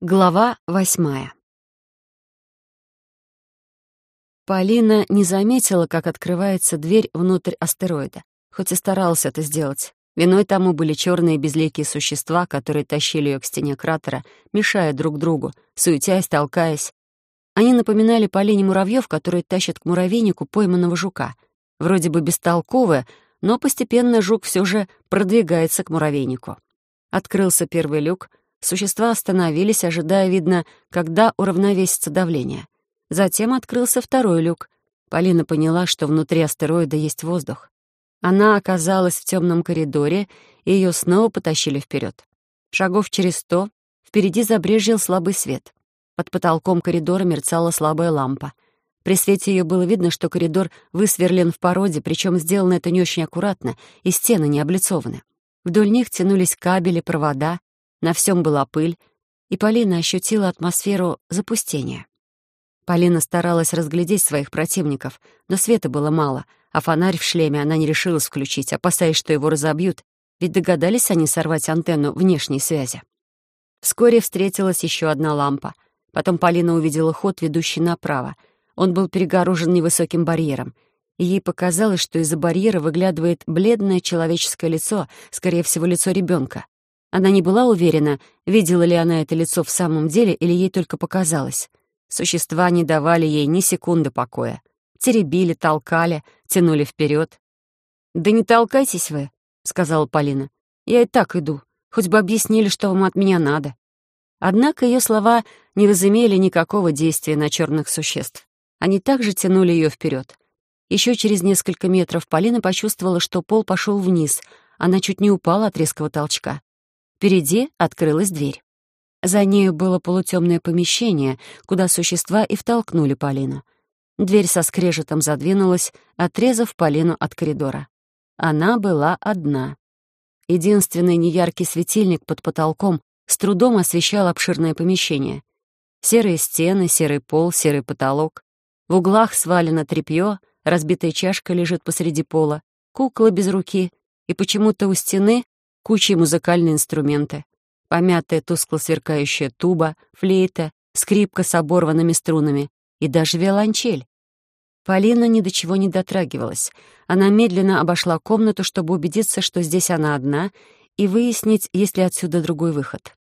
Глава восьмая Полина не заметила, как открывается дверь внутрь астероида, хоть и старалась это сделать. Виной тому были черные безликие существа, которые тащили ее к стене кратера, мешая друг другу, суетясь, толкаясь. Они напоминали Полине муравьев, которые тащат к муравейнику пойманного жука. Вроде бы бестолковые, но постепенно жук все же продвигается к муравейнику. Открылся первый люк — Существа остановились, ожидая, видно, когда уравновесится давление. Затем открылся второй люк. Полина поняла, что внутри астероида есть воздух. Она оказалась в темном коридоре, и ее снова потащили вперед. Шагов через сто впереди забрежил слабый свет. Под потолком коридора мерцала слабая лампа. При свете ее было видно, что коридор высверлен в породе, причем сделано это не очень аккуратно, и стены не облицованы. Вдоль них тянулись кабели, провода, на всем была пыль, и Полина ощутила атмосферу запустения. Полина старалась разглядеть своих противников, но света было мало, а фонарь в шлеме она не решилась включить, опасаясь, что его разобьют, ведь догадались они сорвать антенну внешней связи. Вскоре встретилась еще одна лампа. Потом Полина увидела ход, ведущий направо. Он был перегорожен невысоким барьером, и ей показалось, что из-за барьера выглядывает бледное человеческое лицо, скорее всего, лицо ребенка. Она не была уверена, видела ли она это лицо в самом деле или ей только показалось. Существа не давали ей ни секунды покоя. Теребили, толкали, тянули вперед. «Да не толкайтесь вы», — сказала Полина. «Я и так иду. Хоть бы объяснили, что вам от меня надо». Однако ее слова не возымели никакого действия на черных существ. Они также тянули ее вперед. Еще через несколько метров Полина почувствовала, что пол пошел вниз. Она чуть не упала от резкого толчка. Впереди открылась дверь. За нею было полутемное помещение, куда существа и втолкнули Полину. Дверь со скрежетом задвинулась, отрезав Полину от коридора. Она была одна. Единственный неяркий светильник под потолком с трудом освещал обширное помещение. Серые стены, серый пол, серый потолок. В углах свалено тряпье, разбитая чашка лежит посреди пола, кукла без руки, и почему-то у стены кучей музыкальные инструменты. Помятая тускло сверкающая туба, флейта, скрипка с оборванными струнами и даже виолончель. Полина ни до чего не дотрагивалась. Она медленно обошла комнату, чтобы убедиться, что здесь она одна, и выяснить, есть ли отсюда другой выход.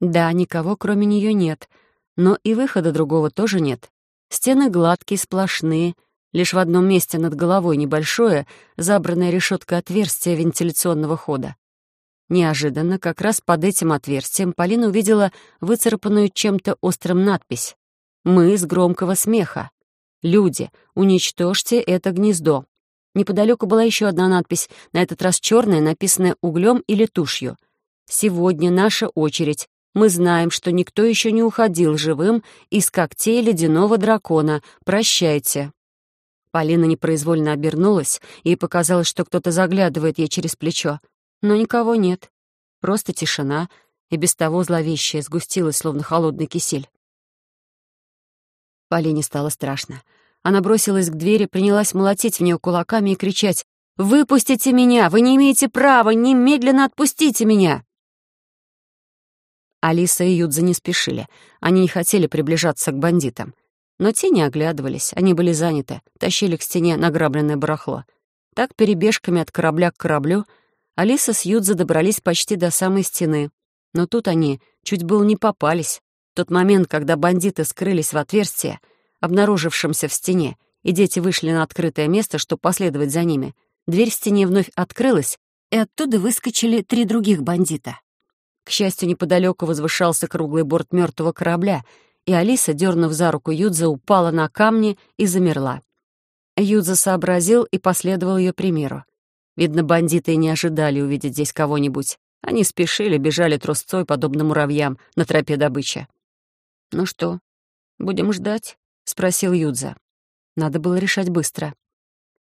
Да, никого кроме нее нет, но и выхода другого тоже нет. Стены гладкие, сплошные, лишь в одном месте над головой небольшое, забранное решеткой отверстие вентиляционного хода. Неожиданно, как раз под этим отверстием, Полина увидела выцарапанную чем-то острым надпись. «Мы из громкого смеха. Люди, уничтожьте это гнездо». Неподалеку была еще одна надпись, на этот раз черная, написанная углем или тушью. «Сегодня наша очередь. Мы знаем, что никто еще не уходил живым из когтей ледяного дракона. Прощайте». Полина непроизвольно обернулась, и показалось, что кто-то заглядывает ей через плечо. Но никого нет. Просто тишина, и без того зловещая сгустилась, словно холодный кисель. Полине стало страшно. Она бросилась к двери, принялась молотить в нее кулаками и кричать «Выпустите меня! Вы не имеете права! Немедленно отпустите меня!» Алиса и Юдза не спешили. Они не хотели приближаться к бандитам. Но те не оглядывались, они были заняты, тащили к стене награбленное барахло. Так перебежками от корабля к кораблю — Алиса с Юдзо добрались почти до самой стены. Но тут они чуть было не попались. В тот момент, когда бандиты скрылись в отверстие, обнаружившемся в стене, и дети вышли на открытое место, чтобы последовать за ними, дверь в стене вновь открылась, и оттуда выскочили три других бандита. К счастью, неподалеку возвышался круглый борт мертвого корабля, и Алиса, дернув за руку Юдза, упала на камни и замерла. Юдза сообразил и последовал ее примеру. Видно, бандиты не ожидали увидеть здесь кого-нибудь. Они спешили, бежали трусцой, подобно муравьям, на тропе добычи. «Ну что, будем ждать?» — спросил Юдза. Надо было решать быстро.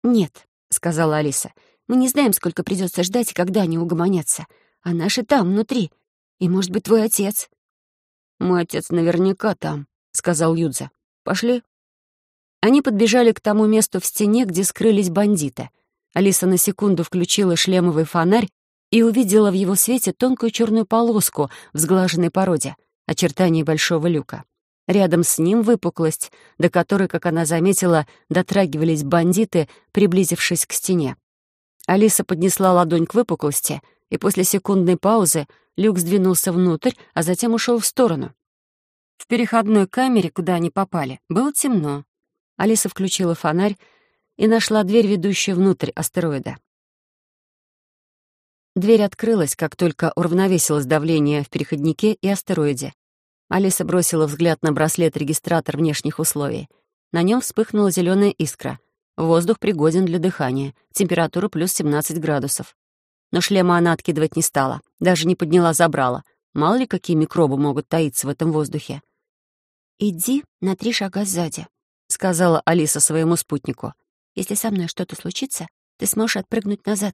«Нет», — сказала Алиса. «Мы не знаем, сколько придется ждать и когда они угомонятся. А наши там, внутри. И, может быть, твой отец». «Мой отец наверняка там», — сказал Юдза. «Пошли». Они подбежали к тому месту в стене, где скрылись бандиты. Алиса на секунду включила шлемовый фонарь и увидела в его свете тонкую черную полоску в сглаженной породе. очертания большого люка. Рядом с ним выпуклость, до которой, как она заметила, дотрагивались бандиты, приблизившись к стене. Алиса поднесла ладонь к выпуклости, и после секундной паузы люк сдвинулся внутрь, а затем ушел в сторону. В переходной камере, куда они попали, было темно. Алиса включила фонарь и нашла дверь, ведущую внутрь астероида. Дверь открылась, как только уравновесилось давление в переходнике и астероиде. Алиса бросила взгляд на браслет-регистратор внешних условий. На нем вспыхнула зеленая искра. Воздух пригоден для дыхания. Температура плюс 17 градусов. Но шлема она откидывать не стала. Даже не подняла забрала. Мало ли, какие микробы могут таиться в этом воздухе. «Иди на три шага сзади», — сказала Алиса своему спутнику. «Если со мной что-то случится, ты сможешь отпрыгнуть назад».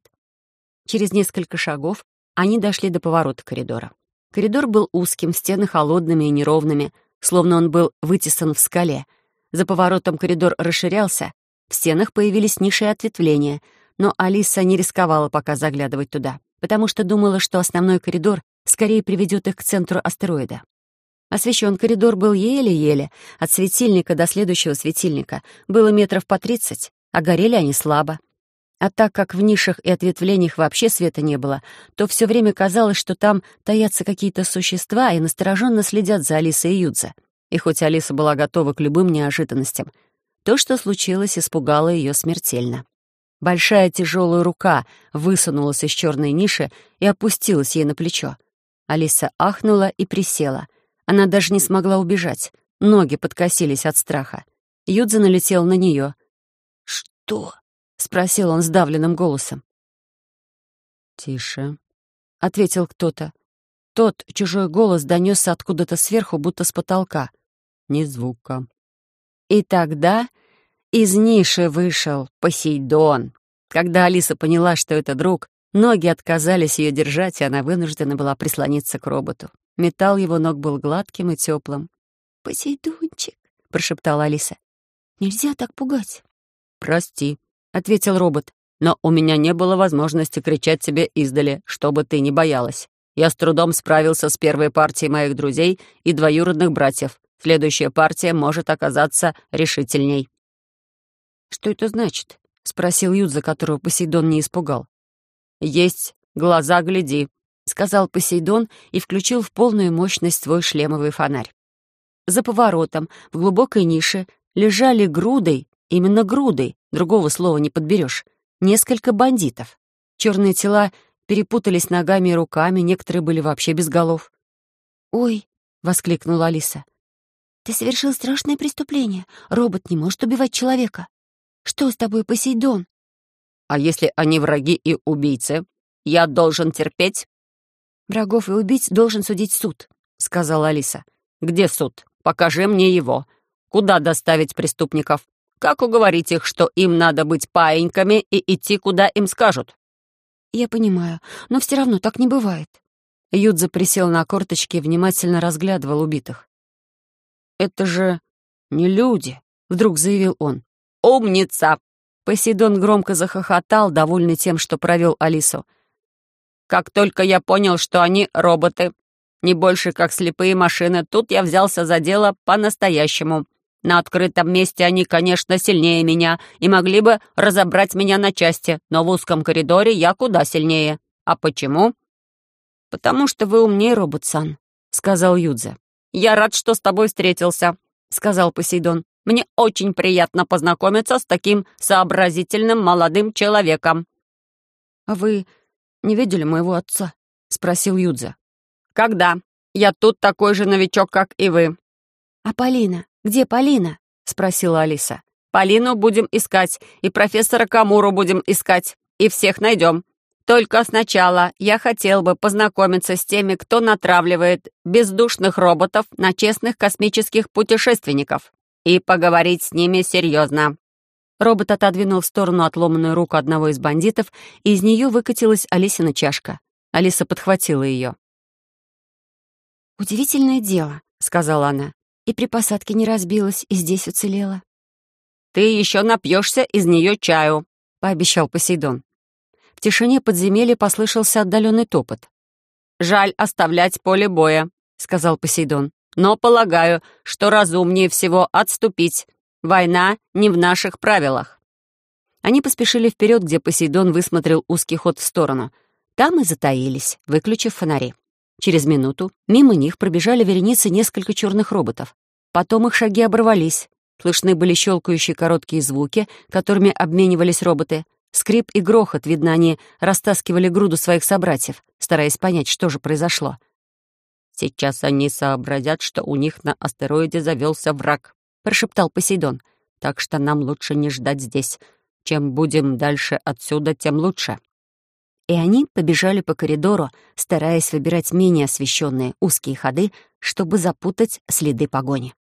Через несколько шагов они дошли до поворота коридора. Коридор был узким, стены холодными и неровными, словно он был вытесан в скале. За поворотом коридор расширялся, в стенах появились ниши и ответвления, но Алиса не рисковала пока заглядывать туда, потому что думала, что основной коридор скорее приведет их к центру астероида. Освещен коридор был еле-еле, от светильника до следующего светильника было метров по тридцать, а горели они слабо. А так как в нишах и ответвлениях вообще света не было, то все время казалось, что там таятся какие-то существа и настороженно следят за Алисой и Юдзе. И хоть Алиса была готова к любым неожиданностям, то, что случилось, испугало ее смертельно. Большая тяжелая рука высунулась из черной ниши и опустилась ей на плечо. Алиса ахнула и присела. Она даже не смогла убежать. Ноги подкосились от страха. Юдзе налетел на нее. «Что?» — спросил он сдавленным голосом. «Тише», — ответил кто-то. Тот чужой голос донесся откуда-то сверху, будто с потолка. «Ни звука». И тогда из ниши вышел Посейдон. Когда Алиса поняла, что это друг, ноги отказались ее держать, и она вынуждена была прислониться к роботу. Металл его ног был гладким и теплым. «Посейдончик», — прошептала Алиса. «Нельзя так пугать». «Прости», ответил робот. «Но у меня не было возможности кричать тебе издали, чтобы ты не боялась. Я с трудом справился с первой партией моих друзей и двоюродных братьев. Следующая партия может оказаться решительней». «Что это значит?» — спросил Юдза, которого Посейдон не испугал. «Есть глаза, гляди», — сказал Посейдон и включил в полную мощность свой шлемовый фонарь. За поворотом, в глубокой нише, лежали грудой Именно грудой, другого слова не подберешь. Несколько бандитов. Черные тела перепутались ногами и руками, некоторые были вообще без голов. «Ой!» — воскликнула Алиса. «Ты совершил страшное преступление. Робот не может убивать человека. Что с тобой, Посейдон?» «А если они враги и убийцы? Я должен терпеть?» «Врагов и убийц должен судить суд», — сказала Алиса. «Где суд? Покажи мне его. Куда доставить преступников?» Как уговорить их, что им надо быть паиньками и идти, куда им скажут?» «Я понимаю, но все равно так не бывает». Юдза присел на корточки и внимательно разглядывал убитых. «Это же не люди», — вдруг заявил он. «Умница!» Посейдон громко захохотал, довольный тем, что провел Алису. «Как только я понял, что они роботы, не больше как слепые машины, тут я взялся за дело по-настоящему. На открытом месте они, конечно, сильнее меня и могли бы разобрать меня на части, но в узком коридоре я куда сильнее. А почему? «Потому что вы умнее, робот-сан», — сказал Юдзе. «Я рад, что с тобой встретился», — сказал Посейдон. «Мне очень приятно познакомиться с таким сообразительным молодым человеком». «А вы не видели моего отца?» — спросил Юдзе. «Когда? Я тут такой же новичок, как и вы». «А Полина? «Где Полина?» — спросила Алиса. «Полину будем искать, и профессора Камуру будем искать, и всех найдем. Только сначала я хотел бы познакомиться с теми, кто натравливает бездушных роботов на честных космических путешественников, и поговорить с ними серьезно». Робот отодвинул в сторону отломанную руку одного из бандитов, и из нее выкатилась Алисина чашка. Алиса подхватила ее. «Удивительное дело», — сказала она. И при посадке не разбилась, и здесь уцелела. «Ты еще напьешься из нее чаю», — пообещал Посейдон. В тишине подземелья послышался отдаленный топот. «Жаль оставлять поле боя», — сказал Посейдон. Но полагаю, что разумнее всего отступить. Война не в наших правилах». Они поспешили вперед, где Посейдон высмотрел узкий ход в сторону. Там и затаились, выключив фонари. Через минуту мимо них пробежали вереницы несколько черных роботов. Потом их шаги оборвались. Слышны были щелкающие короткие звуки, которыми обменивались роботы. Скрип и грохот, видно, они растаскивали груду своих собратьев, стараясь понять, что же произошло. «Сейчас они сообразят, что у них на астероиде завелся враг», — прошептал Посейдон. «Так что нам лучше не ждать здесь. Чем будем дальше отсюда, тем лучше». И они побежали по коридору, стараясь выбирать менее освещенные узкие ходы, чтобы запутать следы погони.